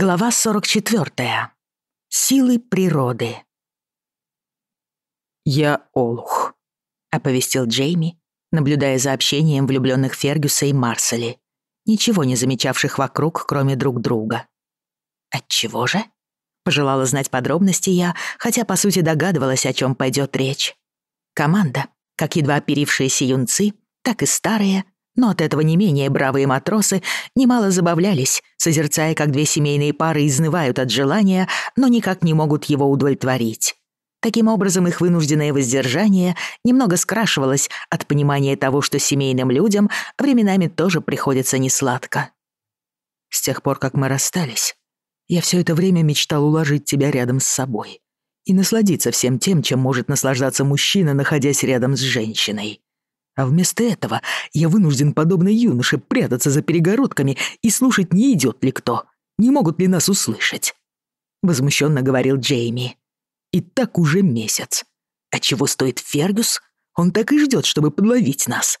Глава 44. Силы природы. «Я Олух», — оповестил Джейми, наблюдая за общением влюбленных Фергюса и Марсели, ничего не замечавших вокруг, кроме друг друга. «Отчего же?» — пожелала знать подробности я, хотя, по сути, догадывалась, о чем пойдет речь. Команда, как едва оперившиеся юнцы, так и старые, но от этого не менее бравые матросы немало забавлялись, созерцая, как две семейные пары изнывают от желания, но никак не могут его удовлетворить. Таким образом, их вынужденное воздержание немного скрашивалось от понимания того, что семейным людям временами тоже приходится несладко. «С тех пор, как мы расстались, я все это время мечтал уложить тебя рядом с собой и насладиться всем тем, чем может наслаждаться мужчина, находясь рядом с женщиной», а вместо этого я вынужден, подобно юноше, прятаться за перегородками и слушать, не идет ли кто, не могут ли нас услышать. Возмущенно говорил Джейми. И так уже месяц. А чего стоит Фергюс? Он так и ждет, чтобы подловить нас.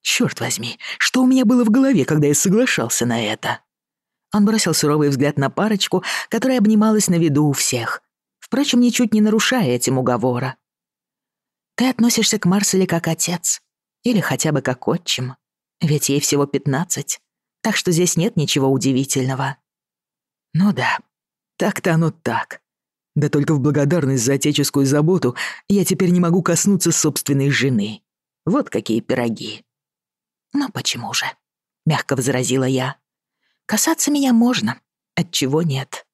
Черт возьми, что у меня было в голове, когда я соглашался на это? Он бросил суровый взгляд на парочку, которая обнималась на виду у всех, впрочем, ничуть не нарушая этим уговора. «Ты относишься к Марселе как отец. Или хотя бы как отчим. Ведь ей всего пятнадцать. Так что здесь нет ничего удивительного. Ну да, так-то оно так. Да только в благодарность за отеческую заботу я теперь не могу коснуться собственной жены. Вот какие пироги. Ну почему же? Мягко возразила я. Касаться меня можно, от чего нет.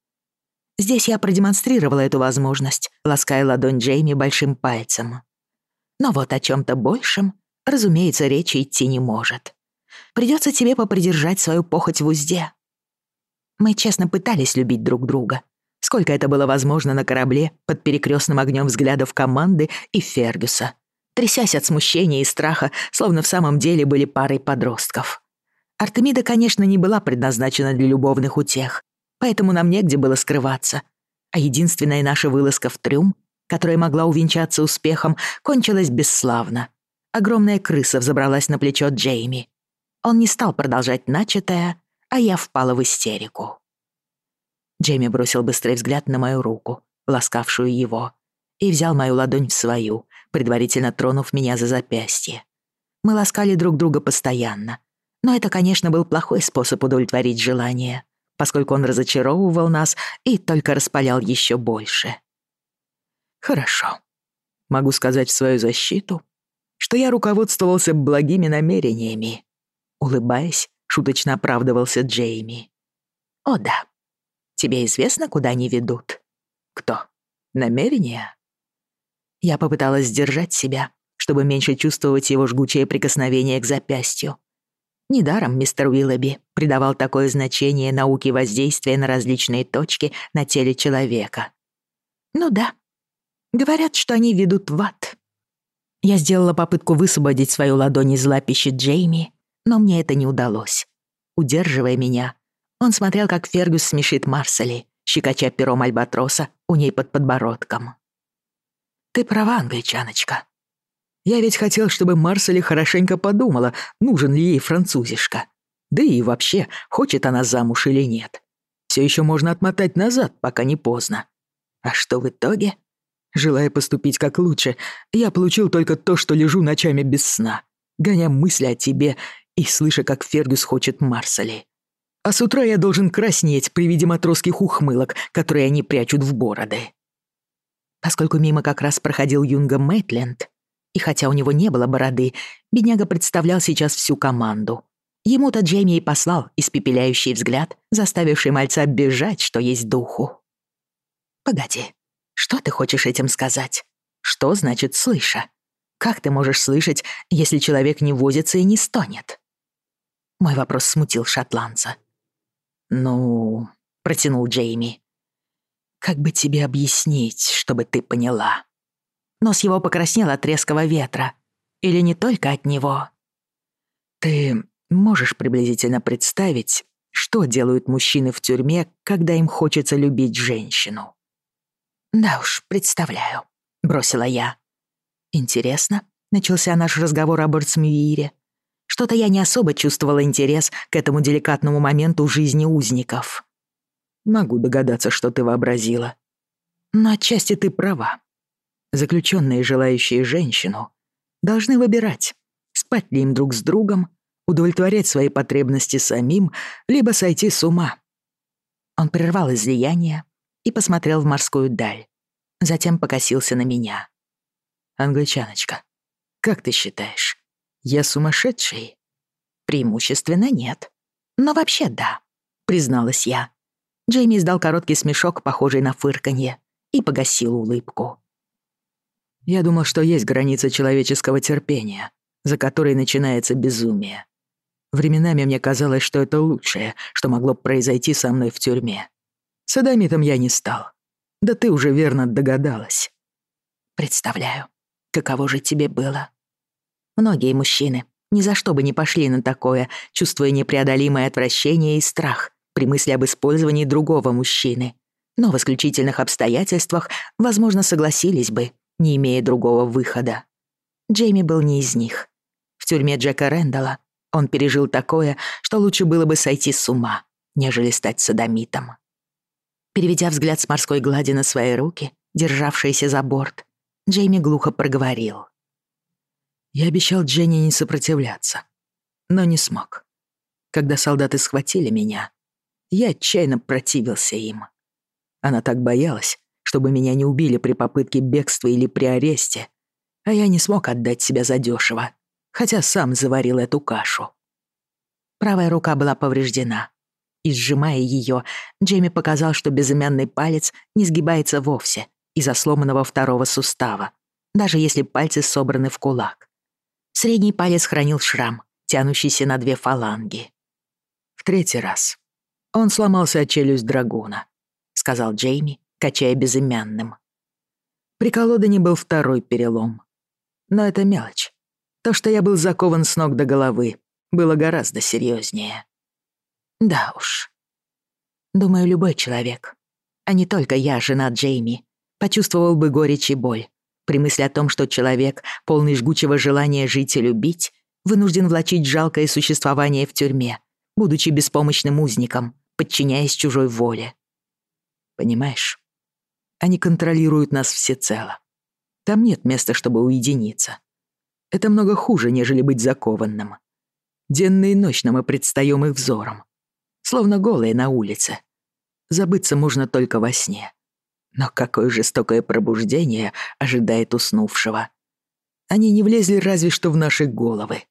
Здесь я продемонстрировала эту возможность, лаская ладонь Джейми большим пальцем. Но вот о чем то большем разумеется, речи идти не может. Придется тебе попридержать свою похоть в узде. Мы честно пытались любить друг друга. Сколько это было возможно на корабле под перекрестным огнем взглядов команды и Фергюса, трясясь от смущения и страха, словно в самом деле были парой подростков. Артемида, конечно, не была предназначена для любовных утех, поэтому нам негде было скрываться. А единственная наша вылазка в трюм, которая могла увенчаться успехом, кончилась бесславно — огромная крыса взобралась на плечо Джейми. Он не стал продолжать начатое, а я впала в истерику. Джейми бросил быстрый взгляд на мою руку, ласкавшую его, и взял мою ладонь в свою, предварительно тронув меня за запястье. Мы ласкали друг друга постоянно, но это, конечно, был плохой способ удовлетворить желание, поскольку он разочаровывал нас и только распалял еще больше. Хорошо. Могу сказать в свою защиту, что я руководствовался благими намерениями. Улыбаясь, шуточно оправдывался Джейми. «О да. Тебе известно, куда они ведут?» «Кто? Намерения?» Я попыталась сдержать себя, чтобы меньше чувствовать его жгучее прикосновение к запястью. Недаром мистер Уиллоби придавал такое значение науке воздействия на различные точки на теле человека. «Ну да. Говорят, что они ведут в ад. Я сделала попытку высвободить свою ладонь из лапищи Джейми, но мне это не удалось. Удерживая меня, он смотрел, как Фергюс смешит Марсели, щекоча пером альбатроса у ней под подбородком. «Ты права, англичаночка. Я ведь хотел, чтобы Марсели хорошенько подумала, нужен ли ей французишка. Да и вообще, хочет она замуж или нет. Все еще можно отмотать назад, пока не поздно. А что в итоге? Желая поступить как лучше, я получил только то, что лежу ночами без сна, гоня мысли о тебе и слыша, как Фергюс хочет Марсали. А с утра я должен краснеть при виде матросских ухмылок, которые они прячут в бороды. Поскольку мимо как раз проходил Юнга Мэтленд, и хотя у него не было бороды, бедняга представлял сейчас всю команду. Ему-то Джейми и послал испепеляющий взгляд, заставивший мальца бежать, что есть духу. «Погоди, что ты хочешь этим сказать? Что значит «слыша»? Как ты можешь слышать, если человек не возится и не стонет? Мой вопрос смутил шотландца. «Ну...» — протянул Джейми. «Как бы тебе объяснить, чтобы ты поняла?» Нос его покраснел от резкого ветра. Или не только от него. «Ты можешь приблизительно представить, что делают мужчины в тюрьме, когда им хочется любить женщину?» «Да уж, представляю», — бросила я. «Интересно», — начался наш разговор об Эрцмюире. «Что-то я не особо чувствовала интерес к этому деликатному моменту в жизни узников». Могу догадаться, что ты вообразила. Но отчасти ты права. Заключенные, желающие женщину, должны выбирать, спать ли им друг с другом, удовлетворять свои потребности самим, либо сойти с ума. Он прервал излияние и посмотрел в морскую даль. Затем покосился на меня. «Англичаночка, как ты считаешь, я сумасшедший?» «Преимущественно нет. Но вообще да», — призналась я. Джейми издал короткий смешок, похожий на фырканье, и погасил улыбку. «Я думал, что есть граница человеческого терпения, за которой начинается безумие. Временами мне казалось, что это лучшее, что могло произойти со мной в тюрьме. Садомитом я не стал. Да ты уже верно догадалась. Представляю, каково же тебе было. Многие мужчины ни за что бы не пошли на такое, чувствуя непреодолимое отвращение и страх при мысли об использовании другого мужчины. Но в исключительных обстоятельствах, возможно, согласились бы, не имея другого выхода. Джейми был не из них. В тюрьме Джека Рэндалла он пережил такое, что лучше было бы сойти с ума, нежели стать садомитом. Переведя взгляд с морской глади на свои руки, державшиеся за борт, Джейми глухо проговорил. «Я обещал Дженни не сопротивляться, но не смог. Когда солдаты схватили меня, я отчаянно противился им. Она так боялась, чтобы меня не убили при попытке бегства или при аресте, а я не смог отдать себя задешево, хотя сам заварил эту кашу. Правая рука была повреждена, и, сжимая ее, Джейми показал, что безымянный палец не сгибается вовсе из-за сломанного второго сустава, даже если пальцы собраны в кулак. Средний палец хранил шрам, тянущийся на две фаланги. В третий раз. Он сломался от челюсть драгуна, сказал Джейми, качая безымянным. При колодане был второй перелом. Но это мелочь. То, что я был закован с ног до головы, было гораздо серьезнее. Да уж. Думаю, любой человек, а не только я, жена Джейми, почувствовал бы горечь и боль при мысли о том, что человек, полный жгучего желания жить и любить, вынужден влачить жалкое существование в тюрьме, будучи беспомощным узником, подчиняясь чужой воле. Понимаешь, они контролируют нас всецело. Там нет места, чтобы уединиться. Это много хуже, нежели быть закованным. Денно и ночно мы предстаем их взором. Словно голые на улице. Забыться можно только во сне. Но какое жестокое пробуждение ожидает уснувшего. Они не влезли разве что в наши головы,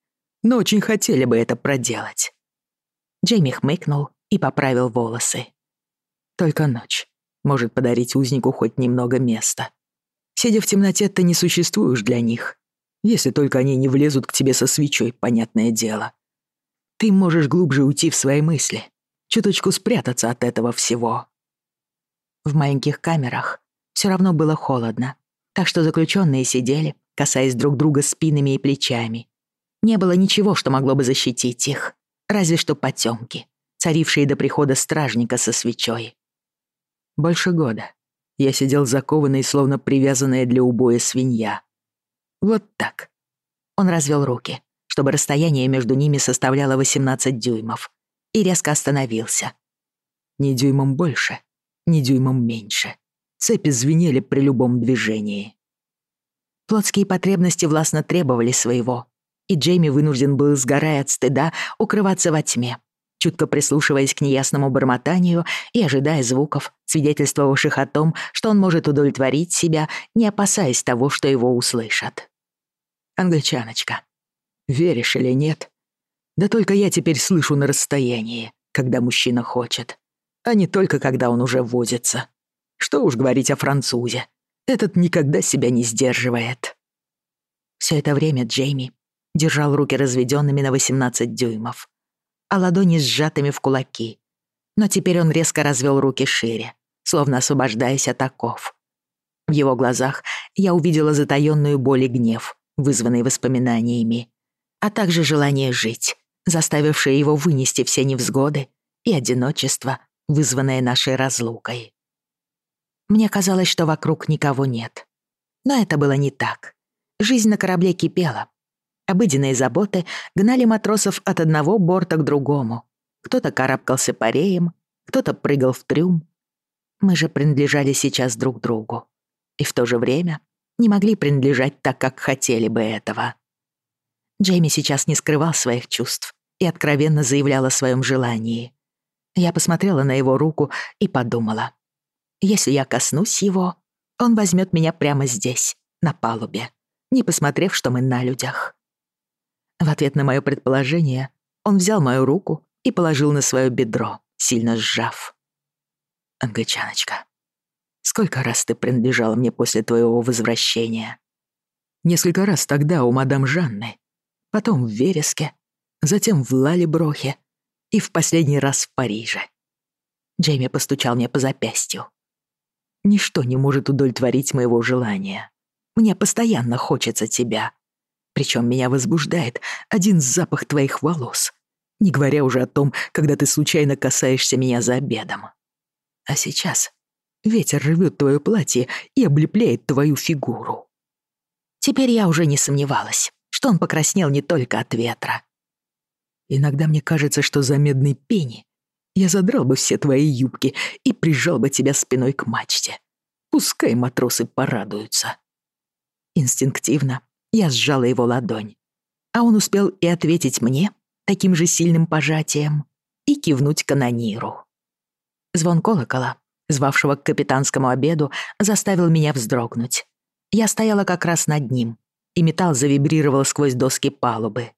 но очень хотели бы это проделать. Джейми хмыкнул и поправил волосы. Только ночь может подарить узнику хоть немного места. Сидя в темноте, ты не существуешь для них. Если только они не влезут к тебе со свечой, понятное дело. Ты можешь глубже уйти в свои мысли, чуточку спрятаться от этого всего. В маленьких камерах все равно было холодно, так что заключенные сидели, касаясь друг друга спинами и плечами. Не было ничего, что могло бы защитить их, разве что потемки, царившие до прихода стражника со свечой. Больше года я сидел закованный, словно привязанная для убоя свинья. Вот так. Он развел руки, чтобы расстояние между ними составляло 18 дюймов, и резко остановился. Ни дюймом больше, ни дюймом меньше. Цепи звенели при любом движении. Плотские потребности властно требовали своего, и Джейми вынужден был, сгорая от стыда, укрываться во тьме, чутко прислушиваясь к неясному бормотанию и ожидая звуков, свидетельствовавших о том, что он может удовлетворить себя, не опасаясь того, что его услышат. Англичаночка, веришь или нет? Да только я теперь слышу на расстоянии, когда мужчина хочет, а не только когда он уже возится. Что уж говорить о французе. Этот никогда себя не сдерживает. Все это время Джейми держал руки разведенными на 18 дюймов, а ладони сжатыми в кулаки. Но теперь он резко развел руки шире, словно освобождаясь от оков. В его глазах я увидела затаённую боль и гнев, вызванный воспоминаниями, а также желание жить, заставившее его вынести все невзгоды и одиночество, вызванное нашей разлукой. Мне казалось, что вокруг никого нет. Но это было не так. Жизнь на корабле кипела. Обыденные заботы гнали матросов от одного борта к другому. Кто-то карабкался по реям, кто-то прыгал в трюм. Мы же принадлежали сейчас друг другу. И в то же время не могли принадлежать так, как хотели бы этого. Джейми сейчас не скрывал своих чувств и откровенно заявлял о своем желании. Я посмотрела на его руку и подумала. Если я коснусь его, он возьмет меня прямо здесь, на палубе, не посмотрев, что мы на людях. В ответ на мое предположение он взял мою руку и положил на свое бедро, сильно сжав. «Англичаночка, сколько раз ты принадлежала мне после твоего возвращения?» «Несколько раз тогда у мадам Жанны, потом в Вереске, затем в Лалеброхе и в последний раз в Париже». Джейми постучал мне по запястью. «Ничто не может удовлетворить моего желания. Мне постоянно хочется тебя. Причем меня возбуждает один запах твоих волос, не говоря уже о том, когда ты случайно касаешься меня за обедом. А сейчас ветер рвет твое платье и облепляет твою фигуру. Теперь я уже не сомневалась, что он покраснел не только от ветра. Иногда мне кажется, что за медной пени я задрал бы все твои юбки и прижал бы тебя спиной к мачте. Пускай матросы порадуются. Инстинктивно я сжала его ладонь, а он успел и ответить мне таким же сильным пожатием и кивнуть канониру. Звон колокола, звавшего к капитанскому обеду, заставил меня вздрогнуть. Я стояла как раз над ним, и металл завибрировал сквозь доски палубы.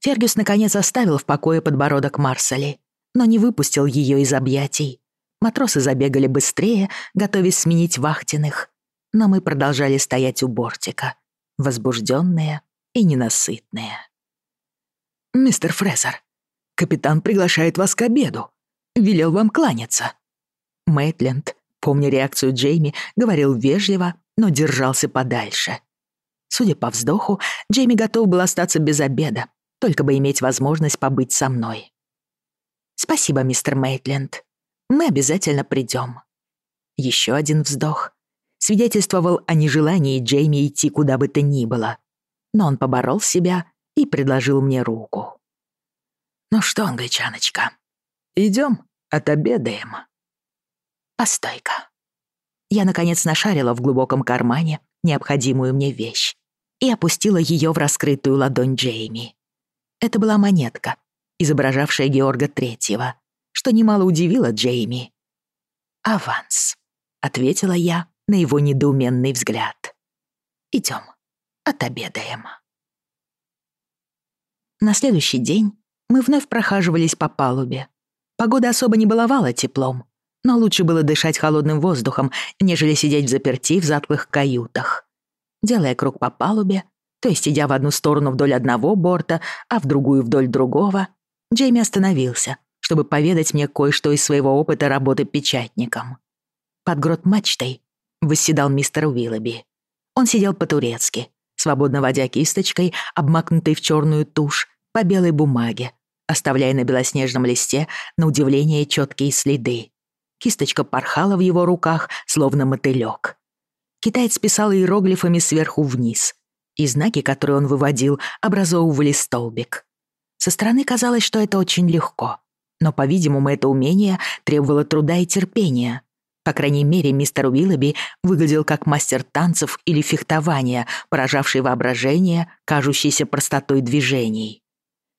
Фергюс наконец оставил в покое подбородок Марсели, но не выпустил ее из объятий. Матросы забегали быстрее, готовясь сменить вахтенных, но мы продолжали стоять у бортика, возбужденные и ненасытные. «Мистер Фрезер, капитан приглашает вас к обеду. Велел вам кланяться». Мэтленд, помня реакцию Джейми, говорил вежливо, но держался подальше. Судя по вздоху, Джейми готов был остаться без обеда, только бы иметь возможность побыть со мной. «Спасибо, мистер Мейтленд. Мы обязательно придем». Еще один вздох, свидетельствовал о нежелании Джейми идти куда бы то ни было. Но он поборол себя и предложил мне руку. «Ну что, англичаночка, идем, отобедаем?» «Постой-ка». Я, наконец, нашарила в глубоком кармане необходимую мне вещь и опустила ее в раскрытую ладонь Джейми. Это была монетка, изображавшая Георга Третьего, что немало удивило Джейми. «Аванс», — ответила я, на его недоуменный взгляд. «Идем, отобедаем». На следующий день мы вновь прохаживались по палубе. Погода особо не баловала теплом, но лучше было дышать холодным воздухом, нежели сидеть в заперти в затклых каютах. Делая круг по палубе, то есть идя в одну сторону вдоль одного борта, а в другую вдоль другого, Джейми остановился, чтобы поведать мне кое-что из своего опыта работы печатником. Под грот мачтой восседал мистер Уиллоби. Он сидел по-турецки, свободно водя кисточкой, обмакнутой в черную тушь, по белой бумаге, оставляя на белоснежном листе, на удивление, четкие следы. Кисточка порхала в его руках, словно мотылёк. Китаец писал иероглифами сверху вниз, и знаки, которые он выводил, образовывали столбик. Со стороны казалось, что это очень легко, но, по-видимому, это умение требовало труда и терпения, по крайней мере, мистер Уиллоби выглядел как мастер танцев или фехтования, поражавший воображение, кажущейся простотой движений.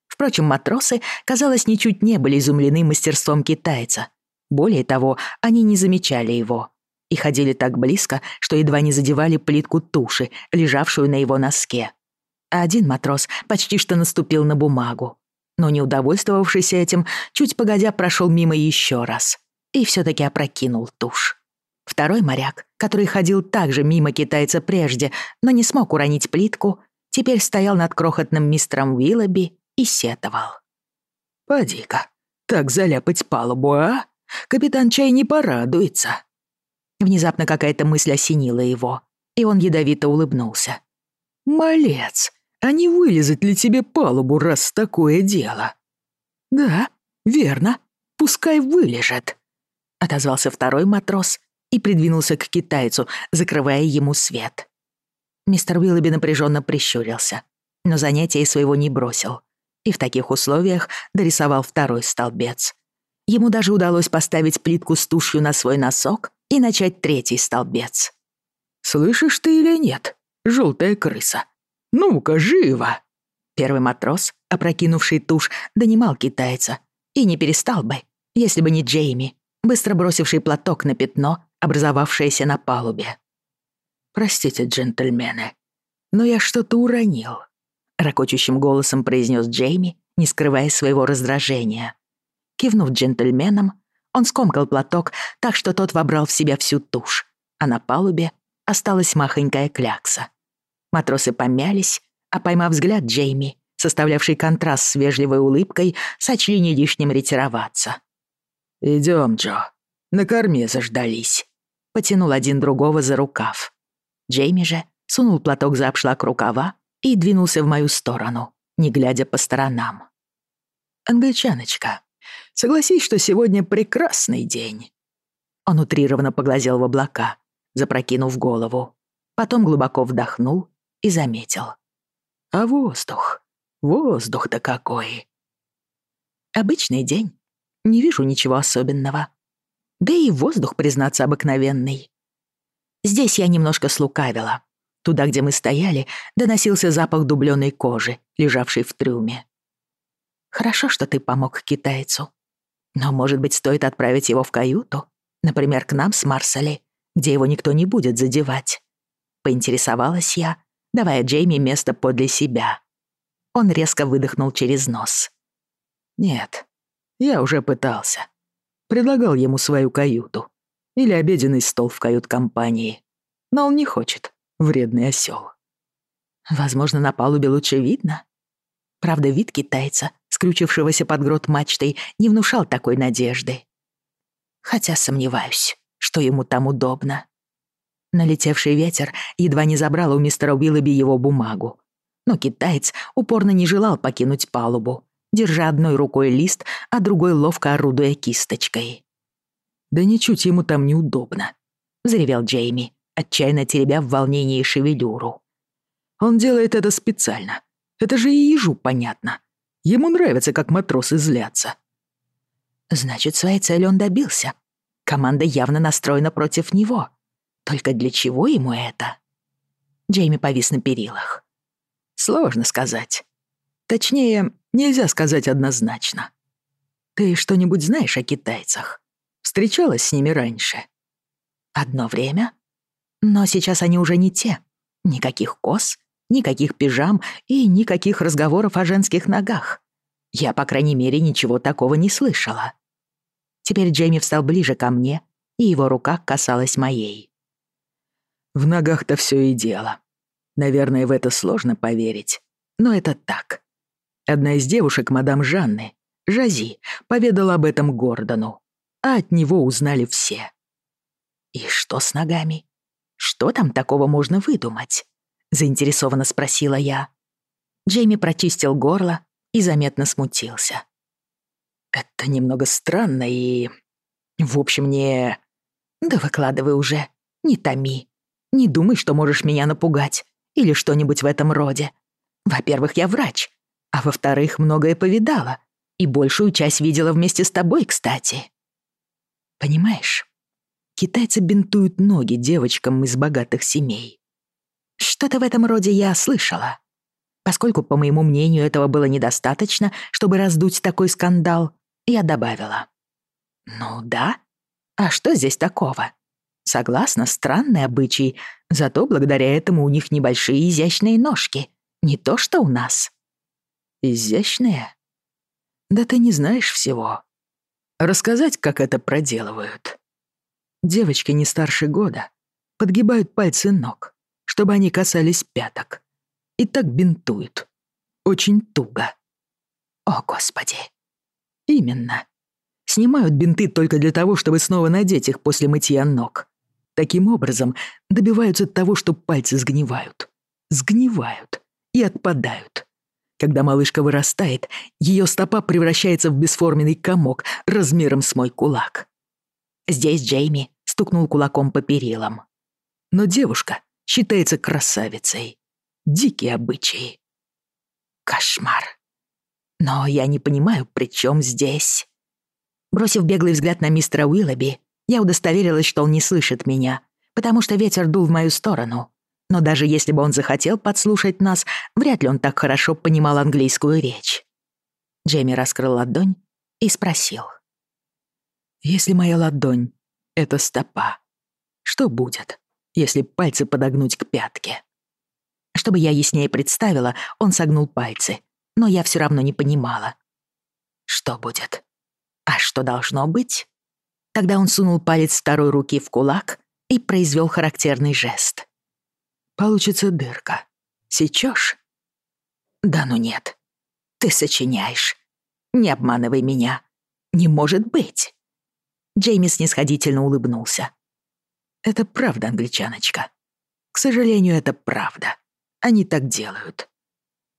Впрочем, матросы, казалось, ничуть не были изумлены мастерством китайца. Более того, они не замечали его и ходили так близко, что едва не задевали плитку туши, лежавшую на его носке. А один матрос почти что наступил на бумагу. Но не удовольствовавшись этим, чуть погодя прошел мимо еще раз и все-таки опрокинул тушь. Второй моряк, который ходил также мимо китайца прежде, но не смог уронить плитку, теперь стоял над крохотным мистером Уиллоби и сетовал. «Поди-ка, так заляпать палубу, а? Капитан Чай не порадуется». Внезапно какая-то мысль осенила его, и он ядовито улыбнулся. «Малец, а не вылезать ли тебе палубу, раз такое дело?» «Да, верно, пускай вылежат», — отозвался второй матрос и придвинулся к китайцу, закрывая ему свет. Мистер Уиллоби напряженно прищурился, но занятия своего не бросил и в таких условиях дорисовал второй столбец. Ему даже удалось поставить плитку с тушью на свой носок и начать третий столбец. «Слышишь ты или нет, желтая крыса? Ну-ка, живо!» Первый матрос, опрокинувший тушь, донимал китайца. И не перестал бы, если бы не Джейми, быстро бросивший платок на пятно, образовавшееся на палубе. «Простите, джентльмены, но я что-то уронил», — ракочущим голосом произнес Джейми, не скрывая своего раздражения. Кивнув джентльменам, он скомкал платок так, что тот вобрал в себя всю тушь, а на палубе осталась махонькая клякса. Матросы помялись, а поймав взгляд Джейми, составлявший контраст с вежливой улыбкой, сочли не лишним ретироваться. «Идём, Джо, на корме заждались», — потянул один другого за рукав. Джейми же сунул платок за обшлак рукава и двинулся в мою сторону, не глядя по сторонам. «Англичаночка, согласись, что сегодня прекрасный день». Он утрированно поглазел в облака, запрокинув голову. Потом глубоко вдохнул и заметил. «А воздух? Воздух-то какой!» «Обычный день. Не вижу ничего особенного. Да и воздух, признаться, обыкновенный. Здесь я немножко слукавила. Туда, где мы стояли, доносился запах дублёной кожи, лежавшей в трюме. Хорошо, что ты помог китайцу. Но, может быть, стоит отправить его в каюту? Например, к нам с Марсали, где его никто не будет задевать. Поинтересовалась я, давая Джейми место подле себя. Он резко выдохнул через нос. «Нет, я уже пытался. Предлагал ему свою каюту. Или обеденный стол в кают-компании. Но он не хочет, вредный осёл. Возможно, на палубе лучше видно. Правда, вид китайца, скрючившегося под грот мачтой, не внушал такой надежды. Хотя сомневаюсь, что ему там удобно. Налетевший ветер едва не забрал у мистера Уиллоби его бумагу. Но китаец упорно не желал покинуть палубу, держа одной рукой лист, а другой ловко орудуя кисточкой. «Да ничуть ему там неудобно», — заревел Джейми, отчаянно теребя в волнении шевелюру. «Он делает это специально. Это же и ежу понятно. Ему нравится, как матросы злятся». «Значит, своей цели он добился. Команда явно настроена против него. Только для чего ему это?» Джейми повис на перилах. «Сложно сказать. Точнее, нельзя сказать однозначно. Ты что-нибудь знаешь о китайцах?» Встречалась с ними раньше?» «Одно время. Но сейчас они уже не те. Никаких кос, никаких пижам и никаких разговоров о женских ногах. Я, по крайней мере, ничего такого не слышала». Теперь Джейми встал ближе ко мне, и его рука касалась моей. «В ногах-то все и дело. Наверное, в это сложно поверить, но это так. Одна из девушек, мадам Жанны, Жази, поведала об этом Гордону а от него узнали все. «И что с ногами? Что там такого можно выдумать?» — заинтересованно спросила я. Джейми прочистил горло и заметно смутился. «Это немного странно и... В общем, не...» «Да выкладывай уже, не томи. Не думай, что можешь меня напугать или что-нибудь в этом роде. Во-первых, я врач, а во-вторых, многое повидала и большую часть видела вместе с тобой, кстати». Понимаешь, китайцы бинтуют ноги девочкам из богатых семей. Что-то в этом роде я слышала. Поскольку, по моему мнению, этого было недостаточно, чтобы раздуть такой скандал, я добавила. Ну да. А что здесь такого? Согласна, странный обычай, зато благодаря этому у них небольшие изящные ножки. Не то, что у нас. Изящные? Да ты не знаешь всего. Рассказать, как это проделывают. Девочки не старше года подгибают пальцы ног, чтобы они касались пяток. И так бинтуют. Очень туго. О, Господи. Именно. Снимают бинты только для того, чтобы снова надеть их после мытья ног. Таким образом, добиваются того, что пальцы сгнивают. Сгнивают и отпадают. Когда малышка вырастает, ее стопа превращается в бесформенный комок размером с мой кулак. Здесь Джейми стукнул кулаком по перилам. Но девушка считается красавицей. Дикие обычаи. Кошмар. Но я не понимаю, при чем здесь... Бросив беглый взгляд на мистера Уиллоби, я удостоверилась, что он не слышит меня, потому что ветер дул в мою сторону. Но даже если бы он захотел подслушать нас, вряд ли он так хорошо понимал английскую речь. Джейми раскрыл ладонь и спросил. «Если моя ладонь — это стопа, что будет, если пальцы подогнуть к пятке?» Чтобы я яснее представила, он согнул пальцы, но я все равно не понимала. Что будет? А что должно быть? Тогда он сунул палец второй руки в кулак и произвел характерный жест. Получится дырка. Сечешь? Да ну нет. Ты сочиняешь. Не обманывай меня. Не может быть. Джейми снисходительно улыбнулся. Это правда, англичаночка. К сожалению, это правда. Они так делают.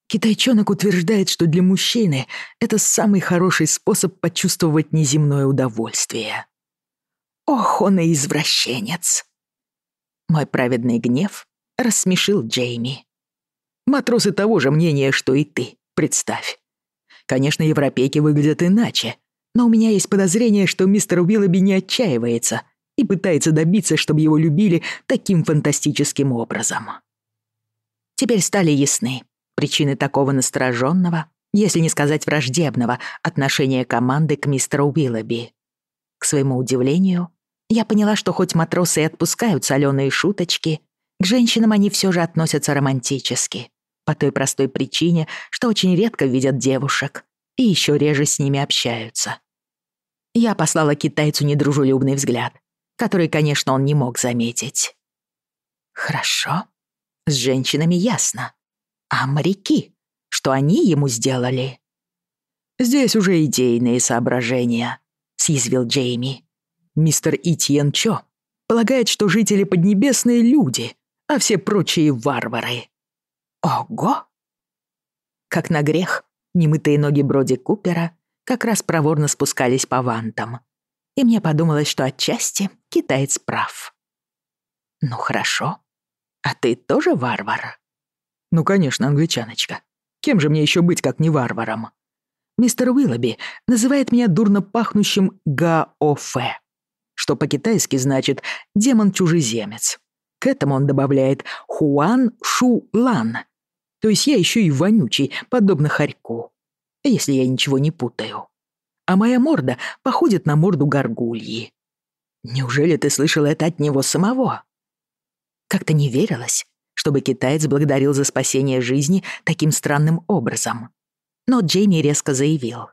Китайчонок утверждает, что для мужчины это самый хороший способ почувствовать неземное удовольствие. Ох, он и извращенец. Мой праведный гнев рассмешил Джейми. Матросы того же мнения, что и ты, представь. Конечно, европейки выглядят иначе, но у меня есть подозрение, что мистер Уиллоби не отчаивается и пытается добиться, чтобы его любили таким фантастическим образом. Теперь стали ясны причины такого настороженного, если не сказать враждебного, отношения команды к мистеру Уиллоби. К своему удивлению, я поняла, что хоть матросы и отпускают соленые шуточки, к женщинам они все же относятся романтически, по той простой причине, что очень редко видят девушек и еще реже с ними общаются. Я послала китайцу недружелюбный взгляд, который, конечно, он не мог заметить. Хорошо, с женщинами ясно. А моряки? Что они ему сделали? Здесь уже идейные соображения, съязвил Джейми. Мистер Итьен Чо полагает, что жители Поднебесные люди, а все прочие варвары. Ого! Как на грех, немытые ноги Броди Купера как раз проворно спускались по вантам. И мне подумалось, что отчасти китаец прав. Ну хорошо. А ты тоже варвар? Ну, конечно, англичаночка. Кем же мне еще быть, как не варваром? Мистер Уиллоби называет меня дурно пахнущим Гаофе, что по-китайски значит «демон-чужеземец». К этому он добавляет «Хуан Шу Лан», то есть я еще и вонючий, подобно хорьку, если я ничего не путаю. А моя морда походит на морду горгульи. Неужели ты слышал это от него самого? Как-то не верилось, чтобы китаец благодарил за спасение жизни таким странным образом. Но Джейми резко заявил.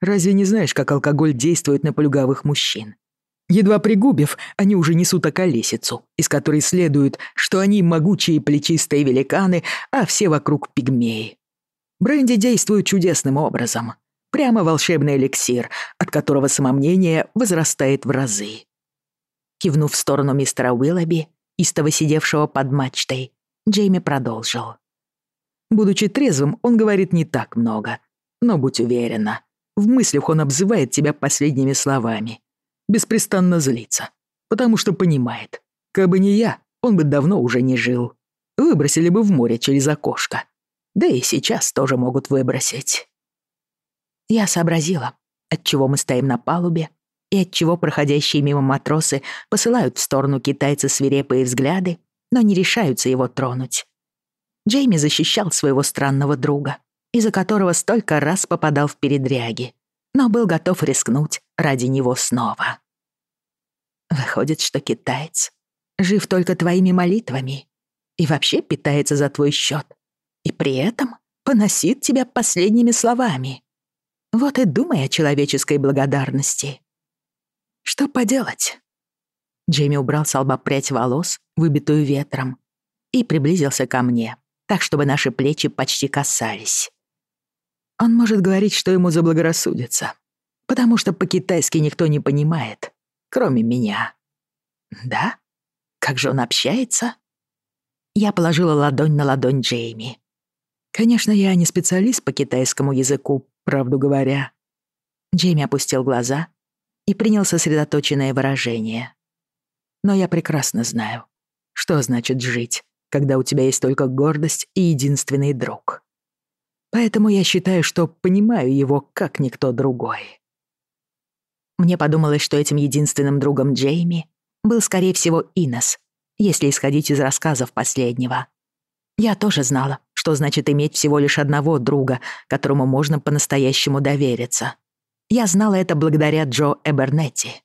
«Разве не знаешь, как алкоголь действует на плюгавых мужчин? Едва пригубив, они уже несут околесицу, из которой следует, что они могучие плечистые великаны, а все вокруг пигмеи. Бренди действует чудесным образом. Прямо волшебный эликсир, от которого самомнение возрастает в разы. Кивнув в сторону мистера Уиллоби, истово сидевшего под мачтой, Джейми продолжил. Будучи трезвым, он говорит не так много. Но будь уверена, в мыслях он обзывает тебя последними словами. Беспрестанно злится, потому что понимает, как бы не я, он бы давно уже не жил. Выбросили бы в море через окошко. Да и сейчас тоже могут выбросить. Я сообразила, отчего мы стоим на палубе и отчего проходящие мимо матросы посылают в сторону китайца свирепые взгляды, но не решаются его тронуть. Джейми защищал своего странного друга, из-за которого столько раз попадал в передряги, но был готов рискнуть ради него снова. Выходит, что китаец жив только твоими молитвами и вообще питается за твой счет, и при этом поносит тебя последними словами. Вот и думай о человеческой благодарности. Что поделать? Джейми убрал с лба прядь волос, выбитую ветром, и приблизился ко мне, так, чтобы наши плечи почти касались. Он может говорить, что ему заблагорассудится, потому что по-китайски никто не понимает, кроме меня. Да? Как же он общается? Я положила ладонь на ладонь Джейми. Конечно, я не специалист по китайскому языку, правду говоря. Джейми опустил глаза и принял сосредоточенное выражение. Но я прекрасно знаю, что значит жить, когда у тебя есть только гордость и единственный друг. Поэтому я считаю, что понимаю его как никто другой. Мне подумалось, что этим единственным другом Джейми был, скорее всего, Инес, если исходить из рассказов последнего. Я тоже знала, что значит иметь всего лишь одного друга, которому можно по-настоящему довериться. Я знала это благодаря Джо Эбернетти.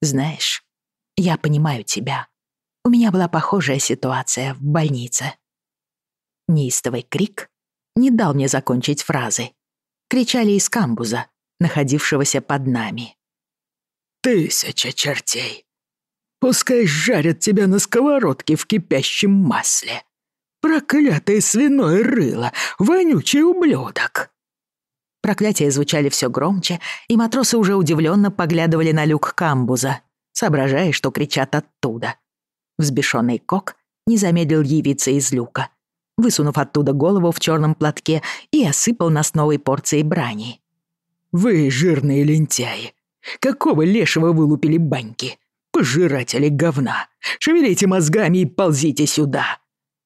Знаешь, я понимаю тебя. У меня была похожая ситуация в больнице. Неистовый крик не дал мне закончить фразы. Кричали из камбуза, находившегося под нами. «Тысяча чертей! Пускай жарят тебя на сковородке в кипящем масле! Проклятое свиное рыло! Вонючий ублюдок!» Проклятия звучали все громче, и матросы уже удивленно поглядывали на люк камбуза, соображая, что кричат оттуда. Взбешенный Кок не замедлил явиться из люка, высунув оттуда голову в черном платке и осыпал нас новой порцией брани. «Вы жирные лентяи! Какого лешего вылупили баньки? Пожиратели говна! Шевелите мозгами и ползите сюда!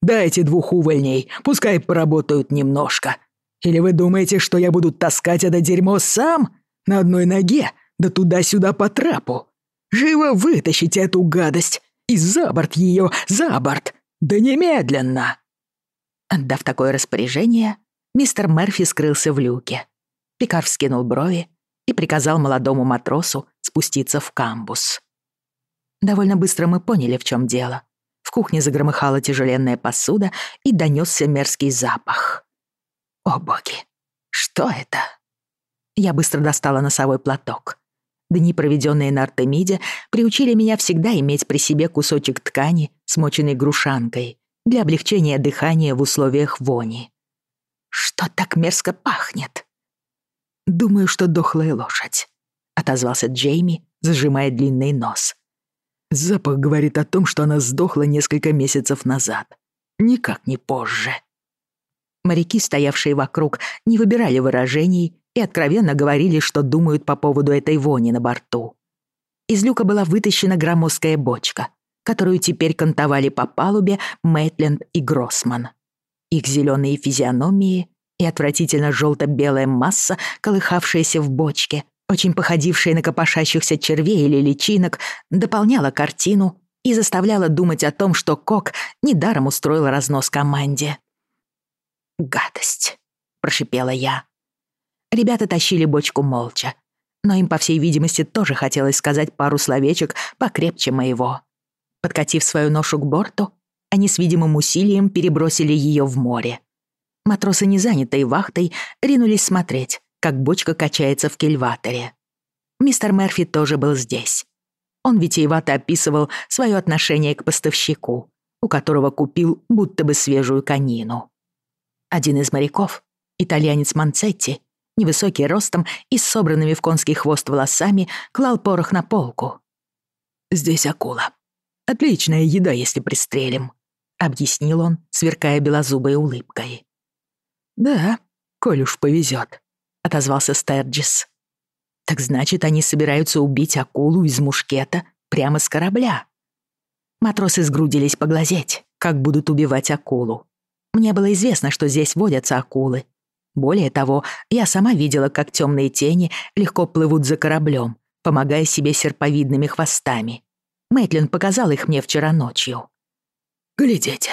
Дайте двух увольней, пускай поработают немножко. Или вы думаете, что я буду таскать это дерьмо сам? На одной ноге, да туда-сюда по трапу? Живо вытащите эту гадость и за борт ее, за борт! Да немедленно!» Отдав такое распоряжение, мистер Мерфи скрылся в люке. Пикар вскинул брови и приказал молодому матросу спуститься в камбус. Довольно быстро мы поняли, в чем дело. Кухне загромыхала тяжеленная посуда и донесся мерзкий запах. О боги, что это? Я быстро достала носовой платок. Дни, проведенные на Артемиде, приучили меня всегда иметь при себе кусочек ткани, смоченный грушанкой, для облегчения дыхания в условиях вони. Что так мерзко пахнет? «Думаю, что дохлая лошадь», — отозвался Джейми, зажимая длинный нос. «Запах говорит о том, что она сдохла несколько месяцев назад. Никак не позже». Моряки, стоявшие вокруг, не выбирали выражений и откровенно говорили, что думают по поводу этой вони на борту. Из люка была вытащена громоздкая бочка, которую теперь кантовали по палубе Мэтленд и Гроссман. Их зеленые физиономии и отвратительно желто-белая масса, колыхавшаяся в бочке, очень походившая на копошащихся червей или личинок, дополняла картину и заставляла думать о том, что Кок недаром устроил разнос команде. «Гадость», — прошипела я. Ребята тащили бочку молча, но им, по всей видимости, тоже хотелось сказать пару словечек покрепче моего. Подкатив свою ношу к борту, они с видимым усилием перебросили ее в море. Матросы, не занятые вахтой, ринулись смотреть, как бочка качается в кельваторе. Мистер Мерфи тоже был здесь. Он витиевато описывал свое отношение к поставщику, у которого купил будто бы свежую конину. Один из моряков, итальянец Манцетти, невысокий ростом и с собранными в конский хвост волосами, клал порох на полку. «Здесь акула. Отличная еда, если пристрелим», — объяснил он, сверкая белозубой улыбкой. «Да, коль уж повезет», — отозвался Стерджис. «Так значит, они собираются убить акулу из мушкета прямо с корабля?» Матросы сгрудились поглазеть, как будут убивать акулу. Мне было известно, что здесь водятся акулы. Более того, я сама видела, как темные тени легко плывут за кораблем, помогая себе серповидными хвостами. Мэтлин показал их мне вчера ночью. «Глядите!»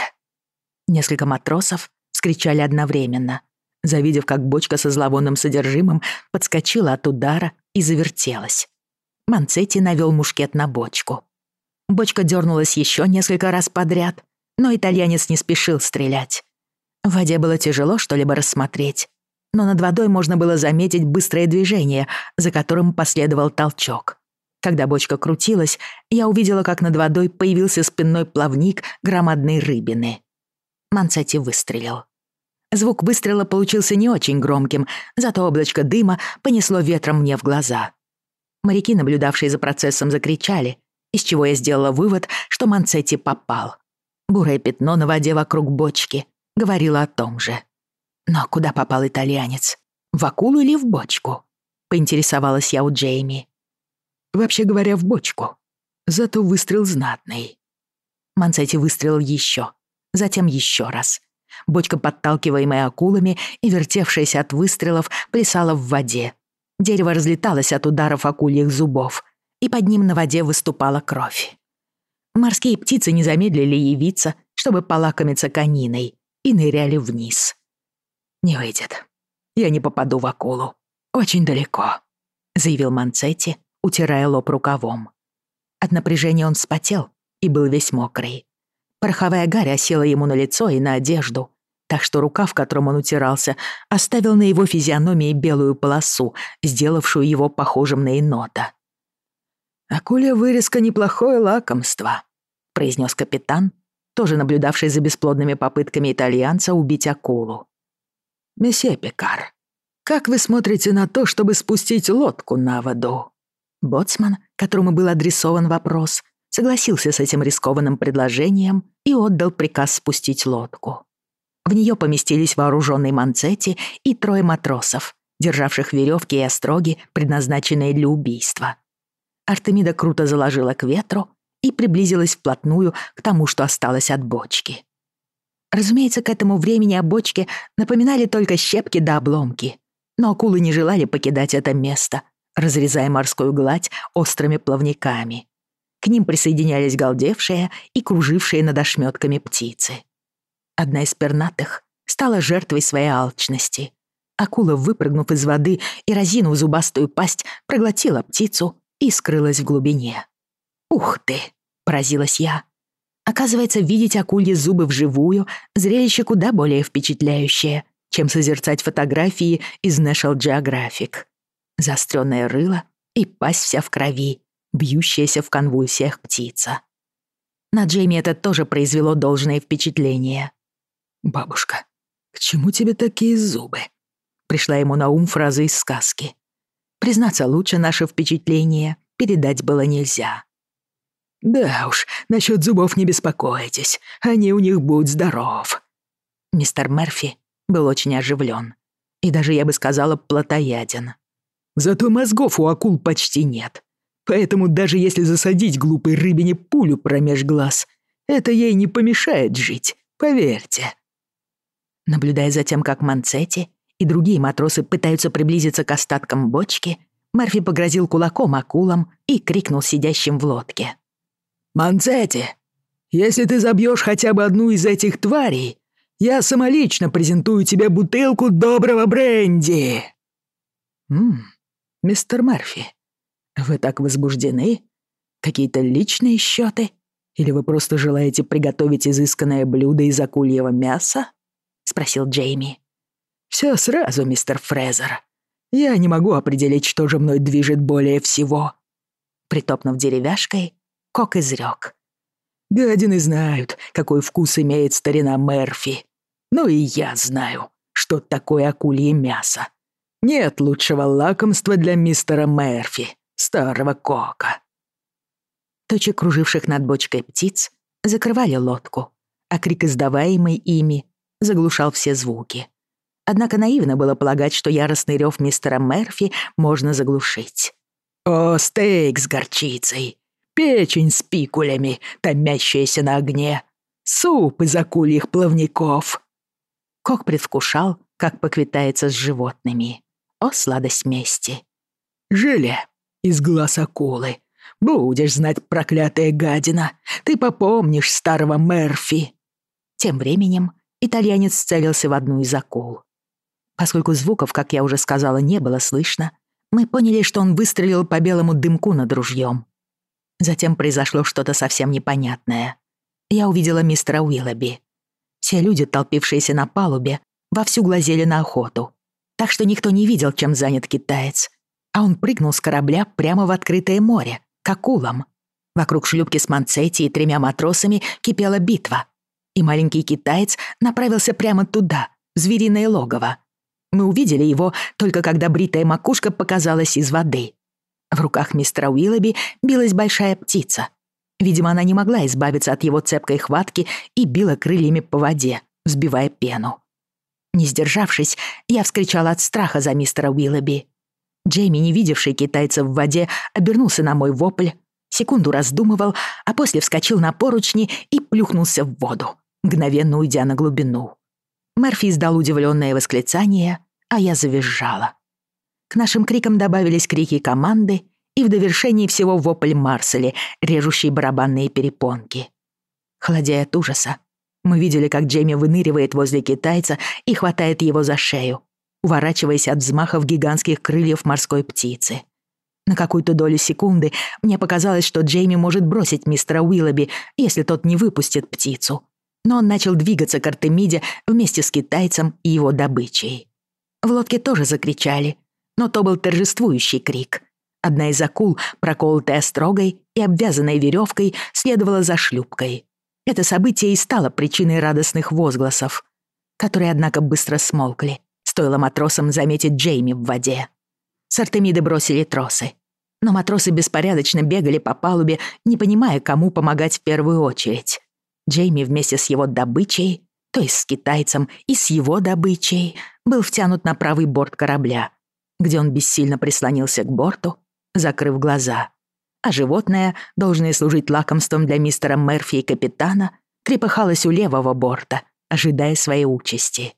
Несколько матросов вскричали одновременно, завидев, как бочка со зловонным содержимым подскочила от удара и завертелась. Манцетти навел мушкет на бочку. Бочка дернулась еще несколько раз подряд, но итальянец не спешил стрелять. В воде было тяжело что-либо рассмотреть, но над водой можно было заметить быстрое движение, за которым последовал толчок. Когда бочка крутилась, я увидела, как над водой появился спинной плавник громадной рыбины. Мансетти выстрелил. Звук выстрела получился не очень громким, зато облачко дыма понесло ветром мне в глаза. Моряки, наблюдавшие за процессом, закричали, из чего я сделала вывод, что Манцетти попал. Бурое пятно на воде вокруг бочки говорило о том же. Но куда попал итальянец? В акулу или в бочку? Поинтересовалась я у Джейми. Вообще говоря, в бочку. Зато выстрел знатный. Манцетти выстрелил еще, затем еще раз. Бочка, подталкиваемая акулами и вертевшаяся от выстрелов, плясала в воде. Дерево разлеталось от ударов акульих зубов, и под ним на воде выступала кровь. Морские птицы не замедлили явиться, чтобы полакомиться кониной, и ныряли вниз. «Не выйдет. Я не попаду в акулу. Очень далеко», — заявил Манцетти, утирая лоб рукавом. От напряжения он вспотел и был весь мокрый. Пороховая гарь осела ему на лицо и на одежду, так что рука, в котором он утирался, оставил на его физиономии белую полосу, сделавшую его похожим на енота. «Акуля вырезка — неплохое лакомство», — произнес капитан, тоже наблюдавший за бесплодными попытками итальянца убить акулу. «Месье Пекар, как вы смотрите на то, чтобы спустить лодку на воду?» Боцман, которому был адресован вопрос, согласился с этим рискованным предложением и отдал приказ спустить лодку. В нее поместились вооруженный Манцетти и трое матросов, державших веревки и остроги, предназначенные для убийства. Артемида круто заложила к ветру и приблизилась вплотную к тому, что осталось от бочки. Разумеется, к этому времени о бочке напоминали только щепки да обломки, но акулы не желали покидать это место, разрезая морскую гладь острыми плавниками. К ним присоединялись галдевшие и кружившие над ошметками птицы. Одна из пернатых стала жертвой своей алчности. Акула, выпрыгнув из воды и разинув зубастую пасть, проглотила птицу и скрылась в глубине. «Ух ты!» — поразилась я. Оказывается, видеть акульи зубы вживую — зрелище куда более впечатляющее, чем созерцать фотографии из National Geographic. Заострённое рыло и пасть вся в крови, бьющаяся в конвульсиях птица. На Джейми это тоже произвело должное впечатление. «Бабушка, к чему тебе такие зубы?» Пришла ему на ум фраза из сказки. Признаться, лучше наше впечатление передать было нельзя. «Да уж, насчет зубов не беспокойтесь, они у них будь здоров». Мистер Мерфи был очень оживлен и даже, я бы сказала, плотояден. «Зато мозгов у акул почти нет, поэтому даже если засадить глупой рыбине пулю промеж глаз, это ей не помешает жить, поверьте». Наблюдая за тем, как Манцетти и другие матросы пытаются приблизиться к остаткам бочки, Мерфи погрозил кулаком акулам и крикнул сидящим в лодке. «Манцетти, если ты забьешь хотя бы одну из этих тварей, я самолично презентую тебе бутылку доброго бренди!» «Ммм, мистер Мерфи, вы так возбуждены? Какие-то личные счеты? Или вы просто желаете приготовить изысканное блюдо из акульего мяса?» — спросил Джейми. «Все сразу, мистер Фрезер. Я не могу определить, что же мной движет более всего». Притопнув деревяшкой, Кок изрек. «Гадины знают, какой вкус имеет старина Мерфи. Ну и я знаю, что такое акулье мясо. Нет лучшего лакомства для мистера Мерфи, старого Кока». Точи круживших над бочкой птиц закрывали лодку, а крик, издаваемый ими, заглушал все звуки. Однако наивно было полагать, что яростный рев мистера Мерфи можно заглушить. «О, стейк с горчицей! печень с пикулями, томящаяся на огне, суп из акульих плавников». Кок предвкушал, как поквитается с животными. О, сладость мести. «Желе из глаз акулы. Будешь знать, проклятая гадина. Ты попомнишь старого Мерфи». Тем временем итальянец целился в одну из акул. Поскольку звуков, как я уже сказала, не было слышно, мы поняли, что он выстрелил по белому дымку над ружьем. Затем произошло что-то совсем непонятное. Я увидела мистера Уиллоби. Все люди, толпившиеся на палубе, вовсю глазели на охоту. Так что никто не видел, чем занят китаец. А он прыгнул с корабля прямо в открытое море, к акулам. Вокруг шлюпки с Манцетти и тремя матросами кипела битва. И маленький китаец направился прямо туда, в звериное логово. Мы увидели его только когда бритая макушка показалась из воды. В руках мистера Уиллоби билась большая птица. Видимо, она не могла избавиться от его цепкой хватки и била крыльями по воде, взбивая пену. Не сдержавшись, я вскричала от страха за мистера Уиллоби. Джейми, не видевший китайца в воде, обернулся на мой вопль, секунду раздумывал, а после вскочил на поручни и плюхнулся в воду, мгновенно уйдя на глубину. Мерфи издал удивленное восклицание, а я завизжала. К нашим крикам добавились крики команды и в довершении всего вопль Марсели, режущий барабанные перепонки. Холодея от ужаса, мы видели, как Джейми выныривает возле китайца и хватает его за шею, уворачиваясь от взмахов гигантских крыльев морской птицы. На какую-то долю секунды мне показалось, что Джейми может бросить мистера Уиллоби, если тот не выпустит птицу. Но он начал двигаться к Артемиде вместе с китайцем и его добычей. В лодке тоже закричали, но то был торжествующий крик. Одна из акул, проколотая строгой и обвязанной веревкой, следовала за шлюпкой. Это событие и стало причиной радостных возгласов, которые, однако, быстро смолкли, стоило матросам заметить Джейми в воде. С Артемиды бросили тросы. Но матросы беспорядочно бегали по палубе, не понимая, кому помогать в первую очередь. Джейми вместе с его добычей, то есть с китайцем и с его добычей, был втянут на правый борт корабля, где он бессильно прислонился к борту, закрыв глаза. А животное, должное служить лакомством для мистера Мерфи и капитана, трепыхалось у левого борта, ожидая своей участи.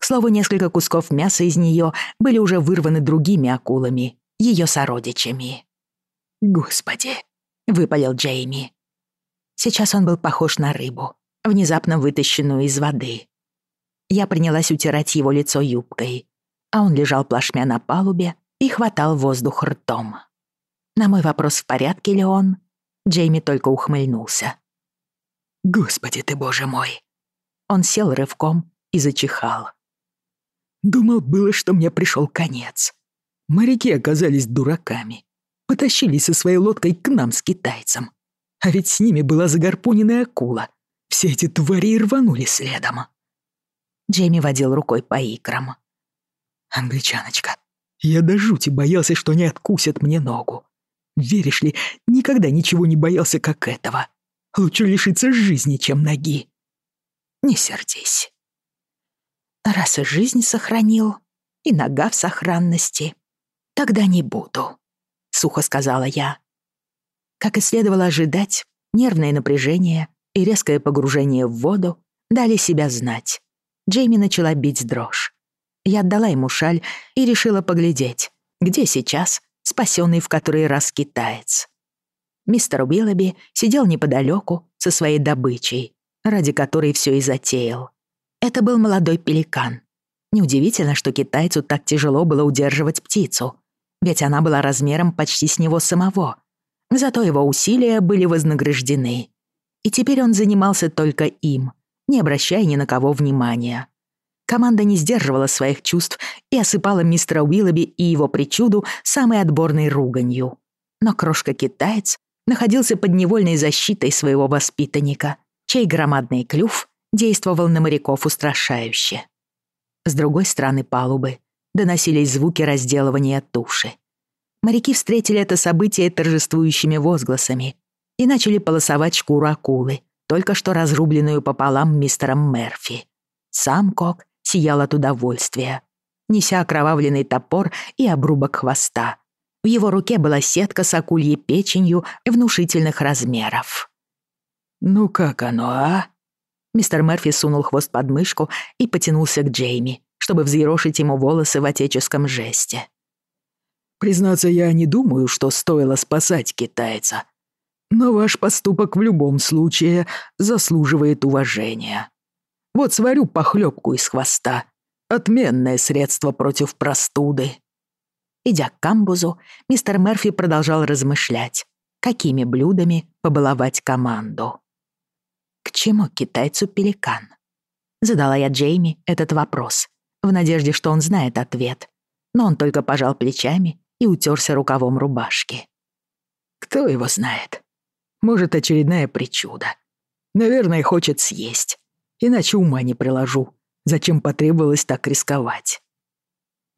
К слову, несколько кусков мяса из нее были уже вырваны другими акулами, ее сородичами. «Господи!» — выпалил Джейми. Сейчас он был похож на рыбу, внезапно вытащенную из воды. Я принялась утирать его лицо юбкой, а он лежал плашмя на палубе и хватал воздух ртом. На мой вопрос, в порядке ли он, Джейми только ухмыльнулся. «Господи ты, боже мой!» Он сел рывком и зачихал. Думал было, что мне пришел конец. Моряки оказались дураками. Потащили со своей лодкой к нам с китайцем. А ведь с ними была загорпуненная акула. Все эти твари рванули следом. Джейми водил рукой по икрам. «Англичаночка, я до жути боялся, что они откусят мне ногу. Веришь ли, никогда ничего не боялся, как этого. Лучше лишиться жизни, чем ноги. Не сердись. Раз и жизнь сохранил, и нога в сохранности, тогда не буду, — сухо сказала я. Как и следовало ожидать, нервное напряжение и резкое погружение в воду дали себя знать. Джейми начала бить дрожь. Я отдала ему шаль и решила поглядеть, где сейчас спасенный в который раз китаец. Мистер Уиллоби сидел неподалеку со своей добычей, ради которой все и затеял. Это был молодой пеликан. Неудивительно, что китайцу так тяжело было удерживать птицу, ведь она была размером почти с него самого. Зато его усилия были вознаграждены. И теперь он занимался только им, не обращая ни на кого внимания. Команда не сдерживала своих чувств и осыпала мистера Уиллоби и его причуду самой отборной руганью. Но крошка-китаец находился под невольной защитой своего воспитанника, чей громадный клюв действовал на моряков устрашающе. С другой стороны палубы доносились звуки разделывания туши. Моряки встретили это событие торжествующими возгласами и начали полосовать шкуру акулы, только что разрубленную пополам мистером Мерфи. Сам Кок сиял от удовольствия, неся окровавленный топор и обрубок хвоста. В его руке была сетка с акульей печенью внушительных размеров. «Ну как оно, а?» Мистер Мерфи сунул хвост под мышку и потянулся к Джейми, чтобы взъерошить ему волосы в отеческом жесте. «Признаться, я не думаю, что стоило спасать китайца. Но ваш поступок в любом случае заслуживает уважения. Вот сварю похлебку из хвоста. Отменное средство против простуды». Идя к камбузу, мистер Мерфи продолжал размышлять, какими блюдами побаловать команду. К чему китайцу пеликан? Задала я Джейми этот вопрос, в надежде, что он знает ответ. Но он только пожал плечами и утерся рукавом рубашки. Кто его знает? Может, очередная причуда. Наверное, хочет съесть. Иначе ума не приложу. Зачем потребовалось так рисковать?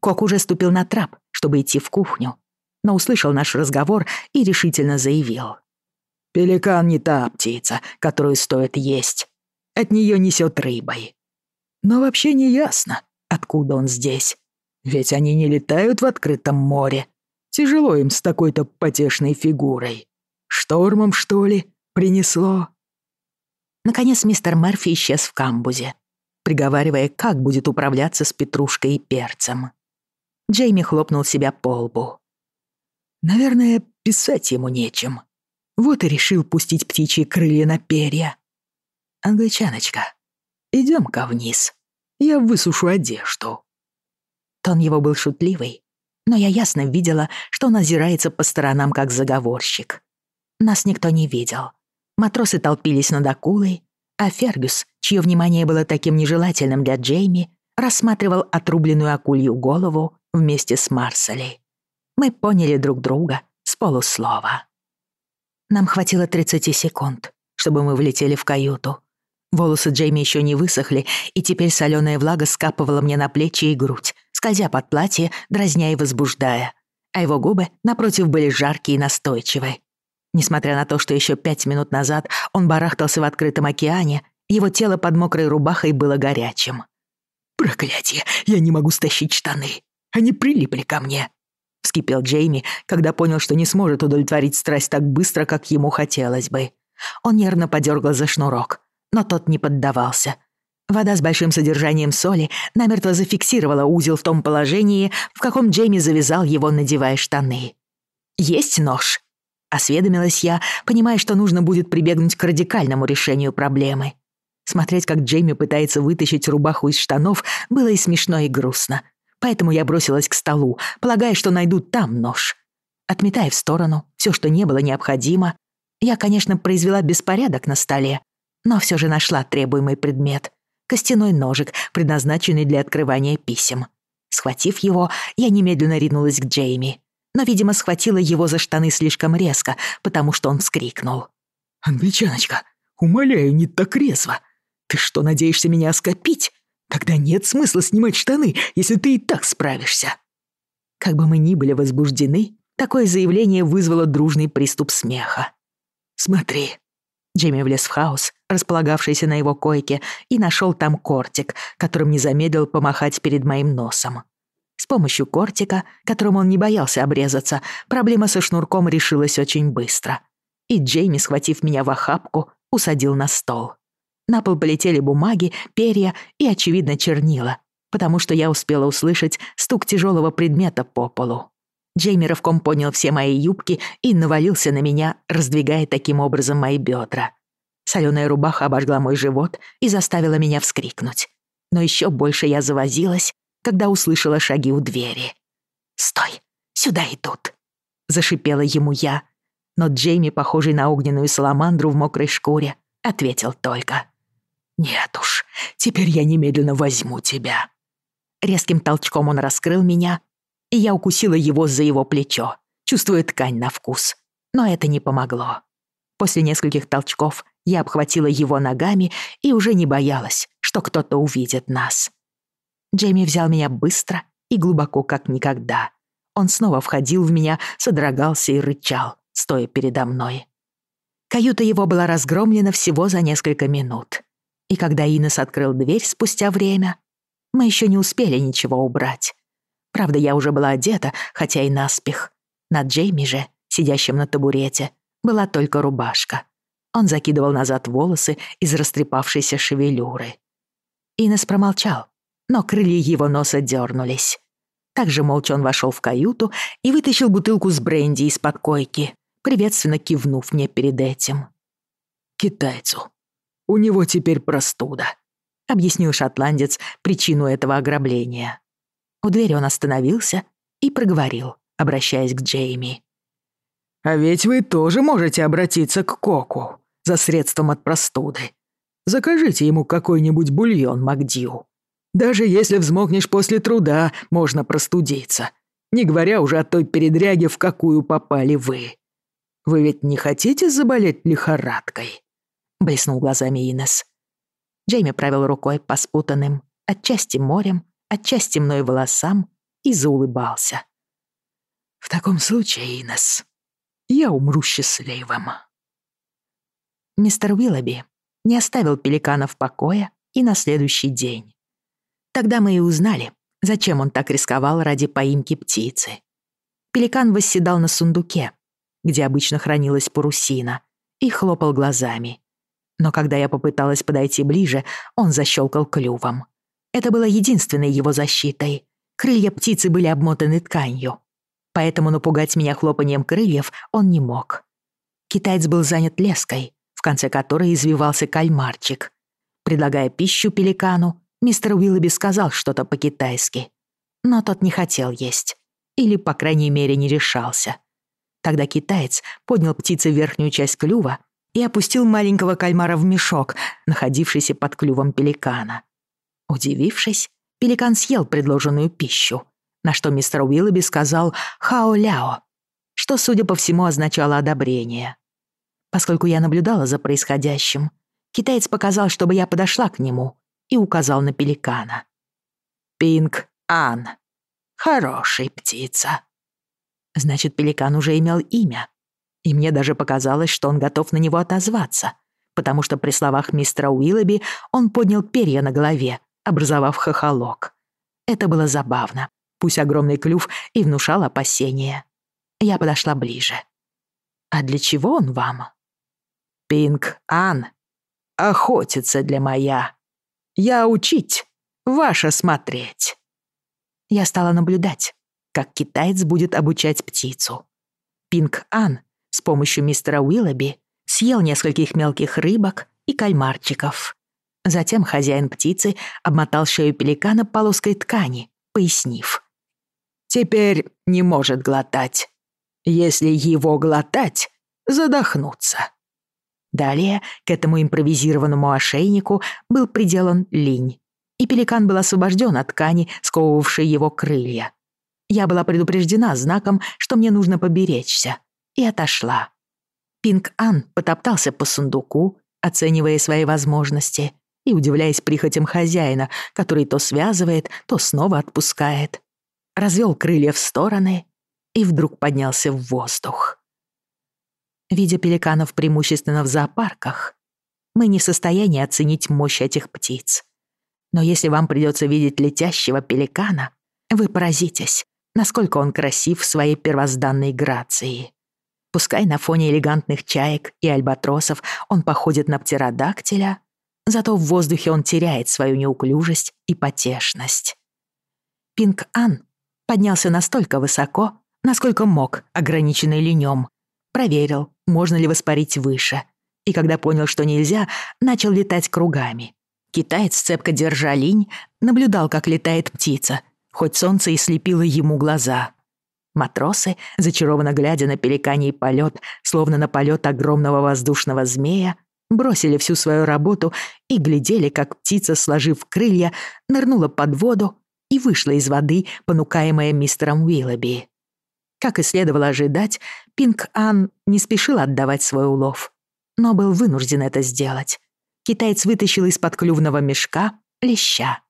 Кок уже ступил на трап, чтобы идти в кухню, но услышал наш разговор и решительно заявил. Пеликан не та птица, которую стоит есть. От нее несет рыбой. Но вообще не ясно, откуда он здесь. Ведь они не летают в открытом море. Тяжело им с такой-то потешной фигурой. Штормом, что ли, принесло? Наконец мистер Мерфи исчез в камбузе, приговаривая, как будет управляться с петрушкой и перцем. Джейми хлопнул себя по лбу. Наверное, писать ему нечем. Вот и решил пустить птичьи крылья на перья. Англичаночка, идем-ка вниз. Я высушу одежду. Тон его был шутливый, но я ясно видела, что он озирается по сторонам как заговорщик. Нас никто не видел. Матросы толпились над акулой, а Фергюс, чье внимание было таким нежелательным для Джейми, рассматривал отрубленную акулью голову вместе с Марсалей. Мы поняли друг друга с полуслова. Нам хватило 30 секунд, чтобы мы влетели в каюту. Волосы Джейми еще не высохли, и теперь соленая влага скапывала мне на плечи и грудь, скользя под платье, дразня и возбуждая. А его губы, напротив, были жаркие и настойчивые. Несмотря на то, что еще пять минут назад он барахтался в открытом океане, его тело под мокрой рубахой было горячим. «Проклятие! Я не могу стащить штаны! Они прилипли ко мне!» Вскипел Джейми, когда понял, что не сможет удовлетворить страсть так быстро, как ему хотелось бы. Он нервно подергал за шнурок, но тот не поддавался. Вода с большим содержанием соли намертво зафиксировала узел в том положении, в каком Джейми завязал его, надевая штаны. «Есть нож?» — осведомилась я, понимая, что нужно будет прибегнуть к радикальному решению проблемы. Смотреть, как Джейми пытается вытащить рубаху из штанов, было и смешно, и грустно. Поэтому я бросилась к столу, полагая, что найду там нож. Отметая в сторону все, что не было необходимо, я, конечно, произвела беспорядок на столе, но все же нашла требуемый предмет — костяной ножик, предназначенный для открывания писем. Схватив его, я немедленно ринулась к Джейми, но, видимо, схватила его за штаны слишком резко, потому что он вскрикнул. «Англичаночка, умоляю, не так резво. Ты что, надеешься меня оскопить? Тогда нет смысла снимать штаны, если ты и так справишься». Как бы мы ни были возбуждены, такое заявление вызвало дружный приступ смеха. «Смотри». Джейми влез в хаос, располагавшийся на его койке, и нашел там кортик, которым не замедлил помахать перед моим носом. С помощью кортика, которым он не боялся обрезаться, проблема со шнурком решилась очень быстро. И Джейми, схватив меня в охапку, усадил на стол. На пол полетели бумаги, перья и, очевидно, чернила, потому что я успела услышать стук тяжелого предмета по полу. Джейми рывком понял все мои юбки и навалился на меня, раздвигая таким образом мои бедра. Соленая рубаха обожгла мой живот и заставила меня вскрикнуть. Но еще больше я завозилась, когда услышала шаги у двери. «Стой! Сюда идут!» — зашипела ему я. Но Джейми, похожий на огненную саламандру в мокрой шкуре, ответил только. «Нет уж, теперь я немедленно возьму тебя». Резким толчком он раскрыл меня, и я укусила его за его плечо, чувствуя ткань на вкус. Но это не помогло. После нескольких толчков я обхватила его ногами и уже не боялась, что кто-то увидит нас. Джейми взял меня быстро и глубоко, как никогда. Он снова входил в меня, содрогался и рычал, стоя передо мной. Каюта его была разгромлена всего за несколько минут. И когда Инес открыл дверь спустя время, мы еще не успели ничего убрать. Правда, я уже была одета, хотя и наспех. На Джейми же, сидящем на табурете, была только рубашка. Он закидывал назад волосы из растрепавшейся шевелюры. Инес промолчал, но крылья его носа дернулись. Также молча он вошел в каюту и вытащил бутылку с бренди из-под койки, приветственно кивнув мне перед этим. «Китайцу у него теперь простуда», — объяснил шотландец причину этого ограбления. У двери он остановился и проговорил, обращаясь к Джейми. «А ведь вы тоже можете обратиться к Коку за средством от простуды. Закажите ему какой-нибудь бульон, Макдью. Даже если взмокнешь после труда, можно простудиться, не говоря уже о той передряге, в какую попали вы. Вы ведь не хотите заболеть лихорадкой?» Блеснул глазами Инес. Джейми правил рукой по спутанным, отчасти морем, отчасти мной волосам и заулыбался. «В таком случае, Инес, я умру счастливым». Мистер Уиллоби не оставил пеликана в покое и на следующий день. Тогда мы и узнали, зачем он так рисковал ради поимки птицы. Пеликан восседал на сундуке, где обычно хранилась парусина, и хлопал глазами, но когда я попыталась подойти ближе, он защелкал клювом. Это было единственной его защитой. Крылья птицы были обмотаны тканью, поэтому напугать меня хлопанием крыльев он не мог. Китаец был занят леской, в конце которой извивался кальмарчик. Предлагая пищу пеликану, мистер Уиллоби сказал что-то по-китайски. Но тот не хотел есть. Или, по крайней мере, не решался. Тогда китаец поднял птице верхнюю часть клюва и опустил маленького кальмара в мешок, находившийся под клювом пеликана. Удивившись, пеликан съел предложенную пищу, на что мистер Уиллоби сказал «хао-ляо», что, судя по всему, означало одобрение. Поскольку я наблюдала за происходящим, китаец показал, чтобы я подошла к нему и указал на пеликана. «Пинг Ан. Хороший птица». Значит, пеликан уже имел имя. И мне даже показалось, что он готов на него отозваться, потому что при словах мистера Уиллоби он поднял перья на голове, образовав хохолок. Это было забавно, пусть огромный клюв и внушал опасения. Я подошла ближе. «А для чего он вам?» «Пинг Ан. Охотится для моя. Я учить, ваша смотреть». Я стала наблюдать, как китаец будет обучать птицу. Пинг Ан с помощью мистера Уиллоби съел нескольких мелких рыбок и кальмарчиков. Затем хозяин птицы обмотал шею пеликана полоской ткани, пояснив. «Теперь не может глотать. Если его глотать, задохнуться». Далее к этому импровизированному ошейнику был приделан линь, и пеликан был освобожден от ткани, сковывавшей его крылья. Я была предупреждена знаком, что мне нужно поберечься, и отошла. Пинг-Ан потоптался по сундуку, оценивая свои возможности и удивляясь прихотям хозяина, который то связывает, то снова отпускает. Развел крылья в стороны и вдруг поднялся в воздух. Видя пеликанов преимущественно в зоопарках, мы не в состоянии оценить мощь этих птиц. Но если вам придется видеть летящего пеликана, вы поразитесь, насколько он красив в своей первозданной грации. Пускай на фоне элегантных чаек и альбатросов он походит на птеродактиля, зато в воздухе он теряет свою неуклюжесть и потешность. Пинг-Ан поднялся настолько высоко, насколько мог, ограниченный линем, проверил, можно ли воспарить выше, и когда понял, что нельзя, начал летать кругами. Китаец, цепко держа линь, наблюдал, как летает птица, хоть солнце и слепило ему глаза. Матросы, зачарованно глядя на пеликаний полет, словно на полет огромного воздушного змея, бросили всю свою работу и глядели, как птица, сложив крылья, нырнула под воду и вышла из воды, понукаемая мистером Уиллоби. Как и следовало ожидать, Пинг-Ан не спешил отдавать свой улов, но был вынужден это сделать. Китаец вытащил из-под клювного мешка леща.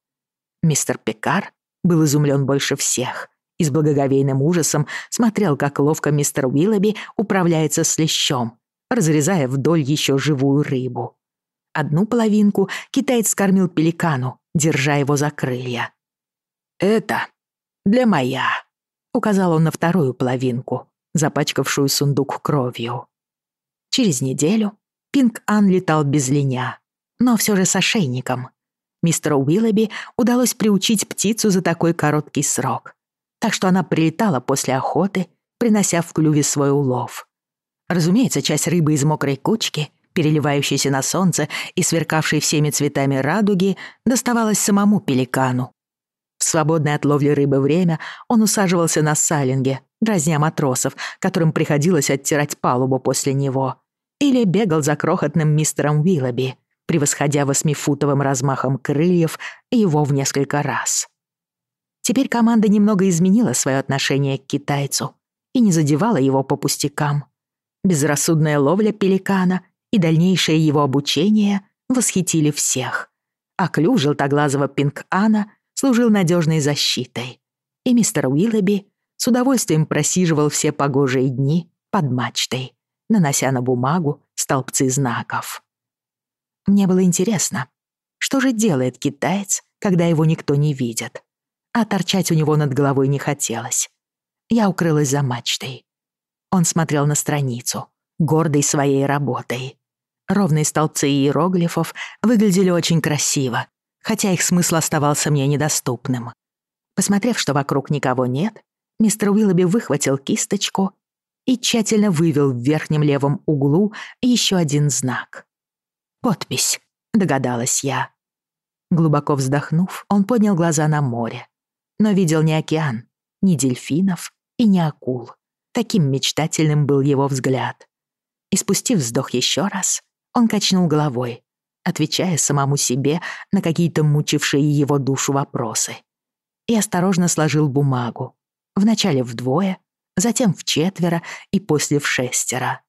Мистер Пекар был изумлен больше всех и с благоговейным ужасом смотрел, как ловко мистер Уиллоби управляется с лещом, разрезая вдоль еще живую рыбу. Одну половинку китаец скормил пеликану, держа его за крылья. «Это для моя», — указал он на вторую половинку, запачкавшую сундук кровью. Через неделю Пинг-Ан летал без линя, но все же с ошейником. Мистеру Уиллоби удалось приучить птицу за такой короткий срок, так что она прилетала после охоты, принося в клюве свой улов. Разумеется, часть рыбы из мокрой кучки, переливающейся на солнце и сверкавшей всеми цветами радуги, доставалась самому пеликану. В свободное от ловли рыбы время он усаживался на салинге, дразня матросов, которым приходилось оттирать палубу после него, или бегал за крохотным мистером Уиллоби, превосходя восьмифутовым размахом крыльев его в несколько раз. Теперь команда немного изменила свое отношение к китайцу и не задевала его по пустякам. Безрассудная ловля пеликана и дальнейшее его обучение восхитили всех. А клюв желтоглазого пинг-ана служил надежной защитой. И мистер Уиллоби с удовольствием просиживал все погожие дни под мачтой, нанося на бумагу столбцы знаков. Мне было интересно, что же делает китаец, когда его никто не видит. А торчать у него над головой не хотелось. Я укрылась за мачтой. Он смотрел на страницу, гордый своей работой. Ровные столбцы иероглифов выглядели очень красиво, хотя их смысл оставался мне недоступным. Посмотрев, что вокруг никого нет, мистер Уиллоби выхватил кисточку и тщательно вывел в верхнем левом углу еще один знак. «Подпись», — догадалась я. Глубоко вздохнув, он поднял глаза на море, но видел не океан, ни дельфинов и ни акул. Таким мечтательным был его взгляд. И спустив вздох еще раз, он качнул головой, отвечая самому себе на какие-то мучившие его душу вопросы. И осторожно сложил бумагу. Вначале вдвое, затем в четверо и после в шестеро.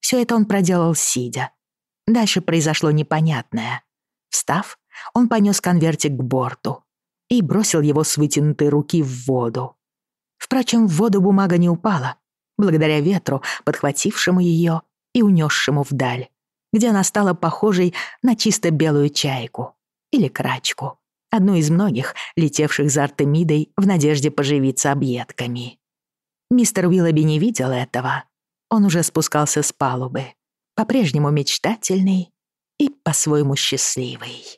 Все это он проделал сидя. Дальше произошло непонятное. Встав, он понес конвертик к борту и бросил его с вытянутой руки в воду. Впрочем, в воду бумага не упала, благодаря ветру, подхватившему ее и унесшему вдаль, где она стала похожей на чисто белую чайку или крачку, одну из многих, летевших за Артемидой в надежде поживиться объедками. Мистер Уиллоби не видел этого. Он уже спускался с палубы, по-прежнему мечтательный и по-своему счастливый.